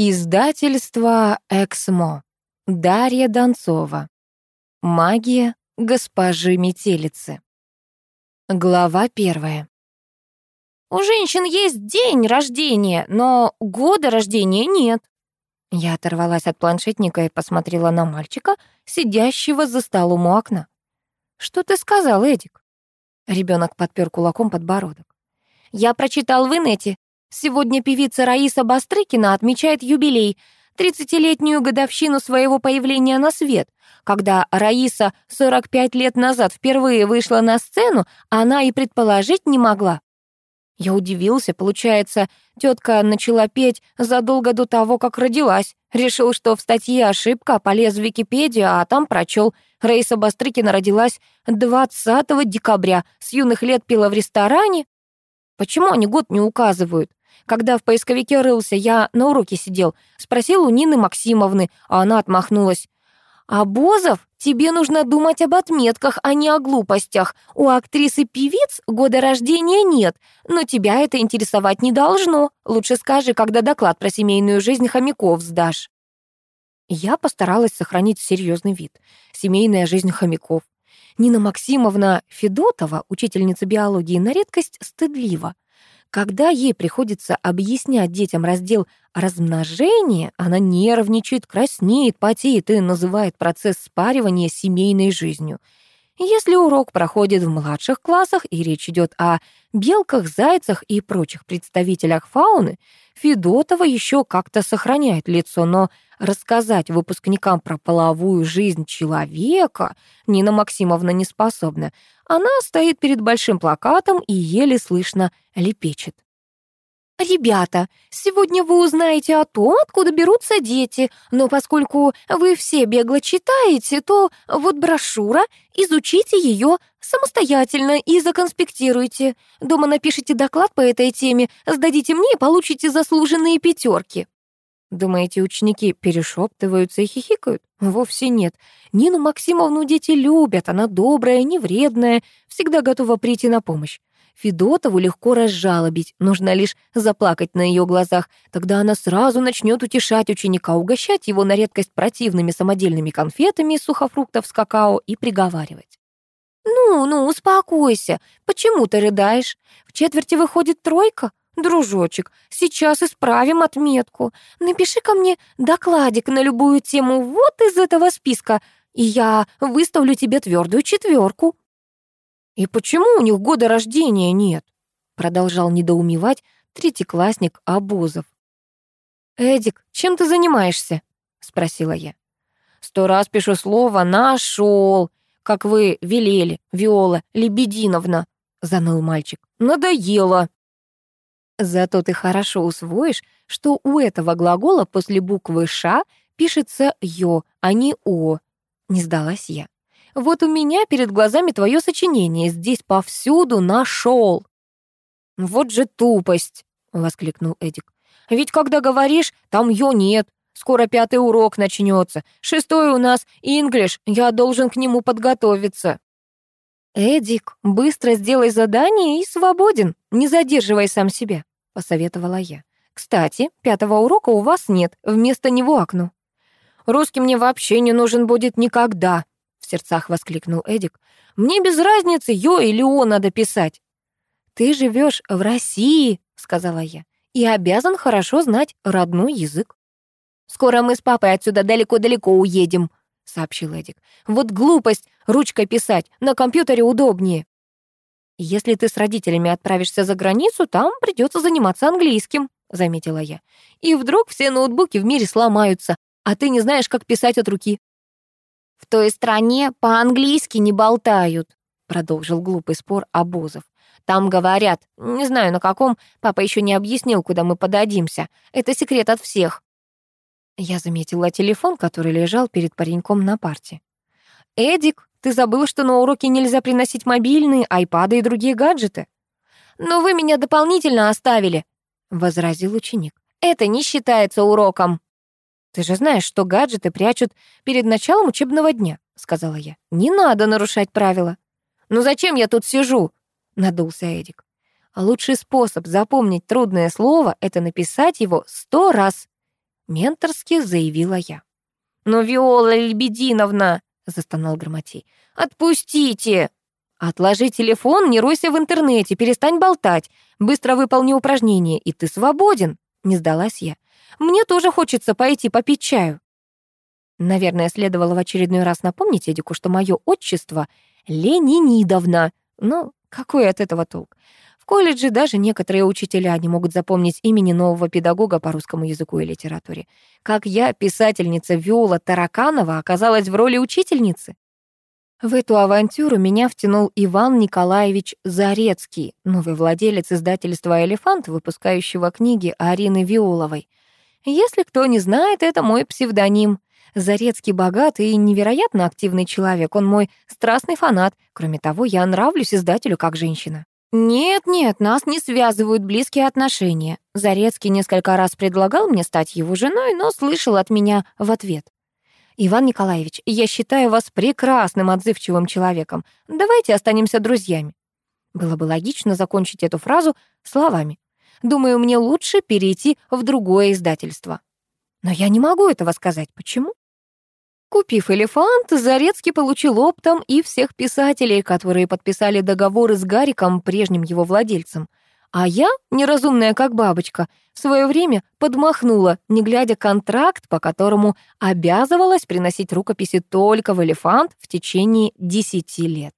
Издательство «Эксмо». Дарья Донцова. Магия госпожи Метелицы. Глава первая. У женщин есть день рождения, но года рождения нет. Я оторвалась от планшетника и посмотрела на мальчика, сидящего за столом у окна. «Что ты сказал, Эдик?» Ребенок подпер кулаком подбородок. «Я прочитал в инете. Сегодня певица Раиса Бастрыкина отмечает юбилей, 30-летнюю годовщину своего появления на свет. Когда Раиса 45 лет назад впервые вышла на сцену, она и предположить не могла. Я удивился, получается, тетка начала петь задолго до того, как родилась. Решил, что в статье ошибка, полез в Википедию, а там прочел. Раиса Бастрыкина родилась 20 декабря, с юных лет пила в ресторане. Почему они год не указывают? Когда в поисковике рылся, я на уроке сидел. Спросил у Нины Максимовны, а она отмахнулась. «А Бозов, тебе нужно думать об отметках, а не о глупостях. У актрисы певиц года рождения нет, но тебя это интересовать не должно. Лучше скажи, когда доклад про семейную жизнь хомяков сдашь». Я постаралась сохранить серьезный вид. Семейная жизнь хомяков. Нина Максимовна Федотова, учительница биологии, на редкость стыдлива. Когда ей приходится объяснять детям раздел размножения, она нервничает, краснеет, потеет и называет процесс спаривания семейной жизнью. Если урок проходит в младших классах и речь идет о белках, зайцах и прочих представителях фауны, Федотова еще как-то сохраняет лицо, но рассказать выпускникам про половую жизнь человека Нина Максимовна не способна. Она стоит перед большим плакатом и еле слышно лепечет. «Ребята, сегодня вы узнаете о том, откуда берутся дети, но поскольку вы все бегло читаете, то вот брошюра, изучите ее самостоятельно и законспектируйте. Дома напишите доклад по этой теме, сдадите мне и получите заслуженные пятерки». Думаете, ученики перешептываются и хихикают? Вовсе нет. Нину Максимовну дети любят, она добрая, невредная, всегда готова прийти на помощь. Федотову легко разжалобить, нужно лишь заплакать на ее глазах. Тогда она сразу начнет утешать ученика, угощать его на редкость противными самодельными конфетами из сухофруктов с какао и приговаривать. «Ну, ну, успокойся. Почему ты рыдаешь? В четверти выходит тройка? Дружочек, сейчас исправим отметку. Напиши ко мне докладик на любую тему вот из этого списка, и я выставлю тебе твердую четверку. «И почему у них года рождения нет?» Продолжал недоумевать третьеклассник Обозов. «Эдик, чем ты занимаешься?» Спросила я. «Сто раз пишу слово «нашел», как вы велели, Виола Лебединовна», заныл мальчик. «Надоело». Зато ты хорошо усвоишь, что у этого глагола после буквы «ш» пишется «ё», а не «о». Не сдалась я. Вот у меня перед глазами твое сочинение, здесь повсюду нашел. Вот же тупость, воскликнул Эдик. Ведь когда говоришь, там ё нет. Скоро пятый урок начнется. Шестой у нас инглиш, я должен к нему подготовиться. Эдик, быстро сделай задание и свободен. Не задерживай сам себя, посоветовала я. Кстати, пятого урока у вас нет, вместо него окно. Русский мне вообще не нужен будет никогда, сердцах воскликнул Эдик. «Мне без разницы, ё или о надо писать». «Ты живешь в России», — сказала я, «и обязан хорошо знать родной язык». «Скоро мы с папой отсюда далеко-далеко уедем», — сообщил Эдик. «Вот глупость ручкой писать, на компьютере удобнее». «Если ты с родителями отправишься за границу, там придется заниматься английским», — заметила я. «И вдруг все ноутбуки в мире сломаются, а ты не знаешь, как писать от руки. В той стране по-английски не болтают, продолжил глупый спор Обозов. Там говорят, не знаю на каком, папа еще не объяснил, куда мы подадимся. Это секрет от всех. Я заметила телефон, который лежал перед пареньком на парте. «Эдик, ты забыл, что на уроке нельзя приносить мобильные, айпады и другие гаджеты?» «Но вы меня дополнительно оставили», — возразил ученик. «Это не считается уроком». «Ты же знаешь, что гаджеты прячут перед началом учебного дня», — сказала я. «Не надо нарушать правила». «Ну зачем я тут сижу?» — надулся Эдик. «Лучший способ запомнить трудное слово — это написать его сто раз». менторски заявила я. «Но, Виола Лебединовна!» — застонал Громотей. «Отпустите!» «Отложи телефон, не ройся в интернете, перестань болтать. Быстро выполни упражнение, и ты свободен», — не сдалась я. «Мне тоже хочется пойти попить чаю». Наверное, следовало в очередной раз напомнить Эдику, что мое отчество — Ленинидовна. Но какой от этого толк? В колледже даже некоторые учителя не могут запомнить имени нового педагога по русскому языку и литературе. Как я, писательница Виола Тараканова, оказалась в роли учительницы? В эту авантюру меня втянул Иван Николаевич Зарецкий, новый владелец издательства «Элефант», выпускающего книги Арины Виоловой. Если кто не знает, это мой псевдоним. Зарецкий богатый и невероятно активный человек, он мой страстный фанат. Кроме того, я нравлюсь издателю как женщина. Нет-нет, нас не связывают близкие отношения. Зарецкий несколько раз предлагал мне стать его женой, но слышал от меня в ответ. «Иван Николаевич, я считаю вас прекрасным, отзывчивым человеком. Давайте останемся друзьями». Было бы логично закончить эту фразу словами. «Думаю, мне лучше перейти в другое издательство». Но я не могу этого сказать. Почему? Купив «Элефант», Зарецкий получил оптом и всех писателей, которые подписали договоры с Гариком, прежним его владельцем. А я, неразумная как бабочка, в свое время подмахнула, не глядя контракт, по которому обязывалась приносить рукописи только в «Элефант» в течение десяти лет.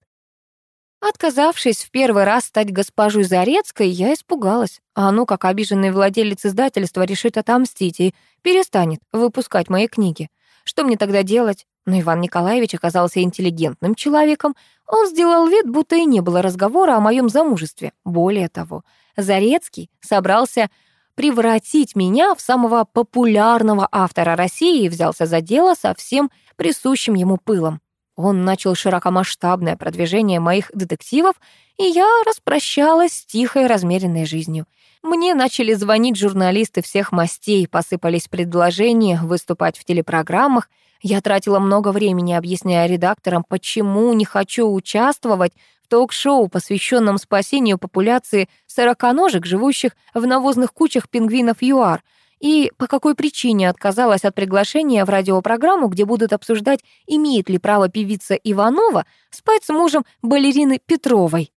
Отказавшись в первый раз стать госпожой Зарецкой, я испугалась. А ну, как обиженный владелец издательства решит отомстить и перестанет выпускать мои книги. Что мне тогда делать? Но Иван Николаевич оказался интеллигентным человеком. Он сделал вид, будто и не было разговора о моем замужестве. Более того, Зарецкий собрался превратить меня в самого популярного автора России и взялся за дело со всем присущим ему пылом. Он начал широкомасштабное продвижение моих детективов, и я распрощалась с тихой, размеренной жизнью. Мне начали звонить журналисты всех мастей, посыпались предложения выступать в телепрограммах. Я тратила много времени, объясняя редакторам, почему не хочу участвовать в ток-шоу, посвященном спасению популяции сороконожек, живущих в навозных кучах пингвинов ЮАР, и по какой причине отказалась от приглашения в радиопрограмму, где будут обсуждать, имеет ли право певица Иванова спать с мужем балерины Петровой.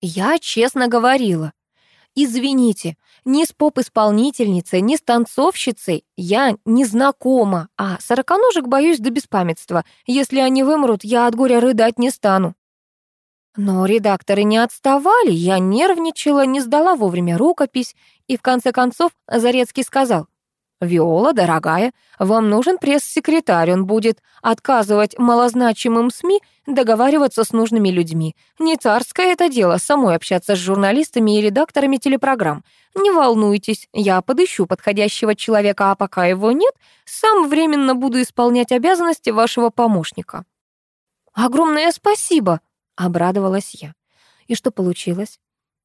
Я честно говорила, Извините, ни с поп-исполнительницей, ни с танцовщицей я не знакома, а сороконожек боюсь до беспамятства. Если они вымрут, я от горя рыдать не стану. Но редакторы не отставали, я нервничала, не сдала вовремя рукопись, и в конце концов Зарецкий сказал, «Виола, дорогая, вам нужен пресс-секретарь, он будет отказывать малозначимым СМИ договариваться с нужными людьми. Не царское это дело, самой общаться с журналистами и редакторами телепрограмм. Не волнуйтесь, я подыщу подходящего человека, а пока его нет, сам временно буду исполнять обязанности вашего помощника». «Огромное спасибо», — обрадовалась я. И что получилось?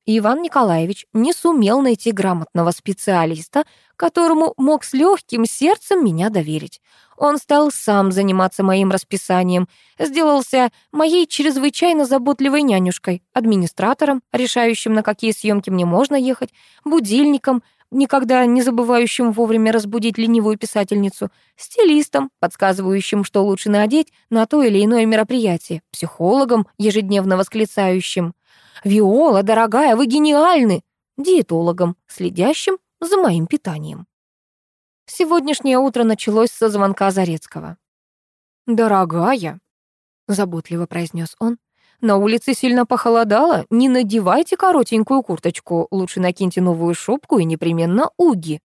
Иван Николаевич не сумел найти грамотного специалиста, которому мог с легким сердцем меня доверить. Он стал сам заниматься моим расписанием, сделался моей чрезвычайно заботливой нянюшкой, администратором, решающим, на какие съемки мне можно ехать, будильником, никогда не забывающим вовремя разбудить ленивую писательницу, стилистом, подсказывающим, что лучше надеть на то или иное мероприятие, психологом, ежедневно восклицающим «Виола, дорогая, вы гениальны!» диетологом, следящим за моим питанием. Сегодняшнее утро началось со звонка Зарецкого. «Дорогая», — заботливо произнес он, «на улице сильно похолодало, не надевайте коротенькую курточку, лучше накиньте новую шубку и непременно уги».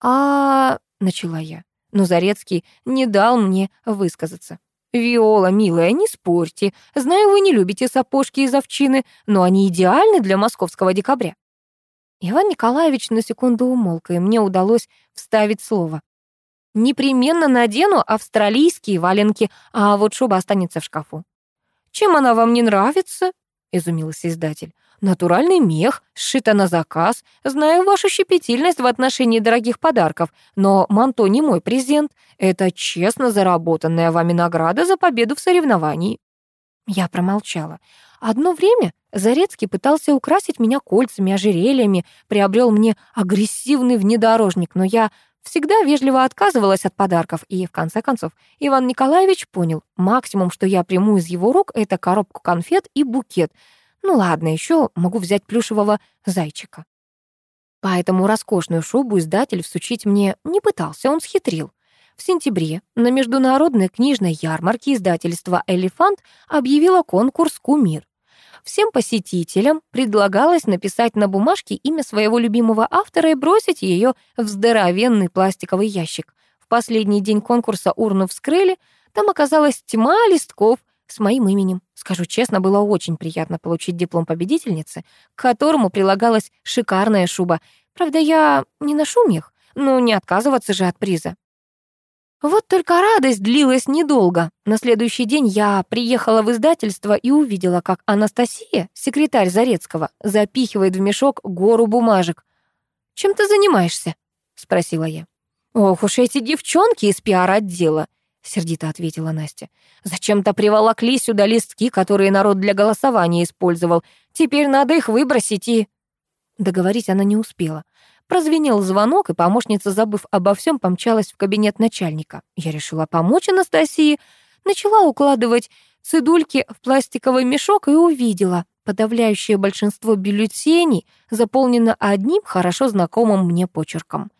«А...» — начала я, но Зарецкий не дал мне высказаться. «Виола, милая, не спорьте. Знаю, вы не любите сапожки из овчины, но они идеальны для московского декабря». Иван Николаевич на секунду умолк, и мне удалось вставить слово. «Непременно надену австралийские валенки, а вот шуба останется в шкафу». «Чем она вам не нравится?» — изумился издатель. Натуральный мех, сшито на заказ. Знаю вашу щепетильность в отношении дорогих подарков, но манто не мой презент. Это честно заработанная вами награда за победу в соревновании». Я промолчала. Одно время Зарецкий пытался украсить меня кольцами, ожерельями, приобрел мне агрессивный внедорожник, но я всегда вежливо отказывалась от подарков, и, в конце концов, Иван Николаевич понял, максимум, что я приму из его рук, это коробку конфет и букет. Ну ладно, еще могу взять плюшевого зайчика. Поэтому роскошную шубу издатель всучить мне не пытался, он схитрил. В сентябре на международной книжной ярмарке издательства «Элефант» объявило конкурс «Кумир». Всем посетителям предлагалось написать на бумажке имя своего любимого автора и бросить ее в здоровенный пластиковый ящик. В последний день конкурса урну вскрыли, там оказалась тьма листков с моим именем. Скажу честно, было очень приятно получить диплом победительницы, к которому прилагалась шикарная шуба. Правда, я не ношу мех, но не отказываться же от приза. Вот только радость длилась недолго. На следующий день я приехала в издательство и увидела, как Анастасия, секретарь Зарецкого, запихивает в мешок гору бумажек. «Чем ты занимаешься?» — спросила я. «Ох уж эти девчонки из пиар-отдела!» — сердито ответила Настя. «Зачем-то приволокли сюда листки, которые народ для голосования использовал. Теперь надо их выбросить и...» Договорить она не успела. Прозвенел звонок, и помощница, забыв обо всем, помчалась в кабинет начальника. Я решила помочь Анастасии, начала укладывать цидульки в пластиковый мешок и увидела. Подавляющее большинство бюллетеней заполнено одним хорошо знакомым мне почерком.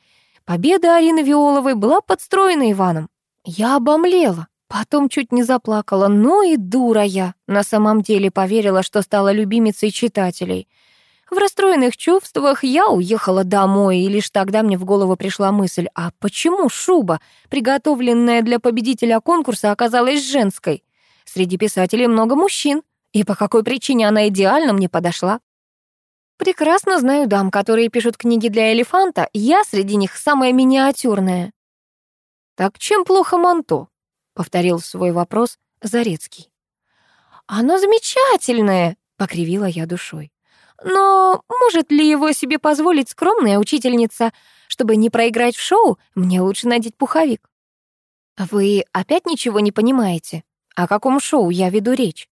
Победа Арины Виоловой была подстроена Иваном. Я обомлела, потом чуть не заплакала. Ну и дура я. На самом деле поверила, что стала любимицей читателей — в расстроенных чувствах я уехала домой, и лишь тогда мне в голову пришла мысль, а почему шуба, приготовленная для победителя конкурса, оказалась женской? Среди писателей много мужчин, и по какой причине она идеально мне подошла? Прекрасно знаю дам, которые пишут книги для элефанта, я среди них самая миниатюрная. «Так чем плохо манто?» — повторил свой вопрос Зарецкий. «Оно замечательное!» — покривила я душой. Но может ли его себе позволить скромная учительница? Чтобы не проиграть в шоу, мне лучше надеть пуховик. Вы опять ничего не понимаете? О каком шоу я веду речь?